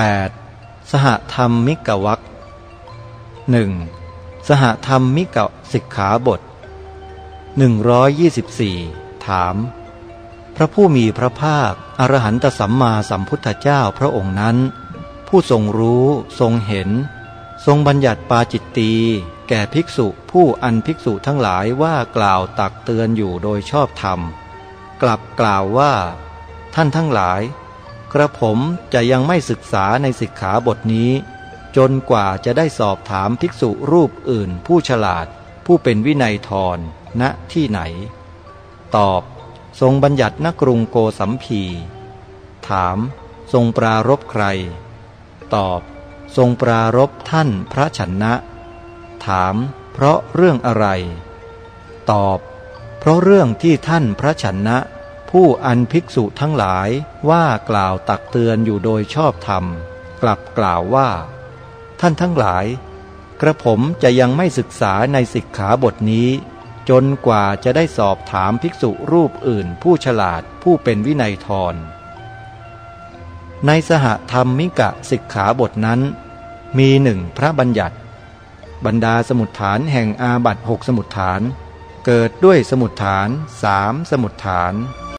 8. สหธรรมมิกวักหนึ่งสหธรรมมิกสิกขาบท 124 ถาม พระผู้มีพระภาค อรหันตสัมมาสัมพุทธเจ้าพระองค์นั้น ผู้ทรงรู้ทรงเห็น ทรงบัญญัติปาจิตตีแก่ภิกษุผู้อันภิกษุทั้งหลายว่ากล่าวตักเตือนอยู่โดยชอบธรรม กลับกล่าวว่า ท่านทั้งหลาย กระผมจะยังไม่ศึกษาในสิกขาบทนี้ จนกว่าจะได้สอบถามภิกษุรูปอื่น ผู้ฉลาด ผู้เป็นวินัยทรณที่ไหน ตอบ ทรงบัญญัตินกรุงโกสัมพี ถาม ทรงปรารบใคร ตอบ ทรงปรารบท่านพระชนะ ถาม เพราะเรื่องอะไร ตอบ เพราะเรื่องที่ท่านพระชนะ ผู้อันภิกษุทั้งหลายว่ากล่าวตักเตือนอยู่โดยชอบธรรม กลับกล่าวว่า ท่านทั้งหลาย กระผมจะยังไม่ศึกษาในสิกขาบทนี้ จนกว่าจะได้สอบถามภิกษุรูปอื่น ผู้ฉลาดผู้เป็นวินัยทรในสหธรรมมิกะสิกขาบทนั้น มีหนึ่งพระบัญญัติ บรรดาสมุดฐานแห่งอาบัตหกสมุดฐาน เกิดด้วยสมุดฐานสามสมุดฐาน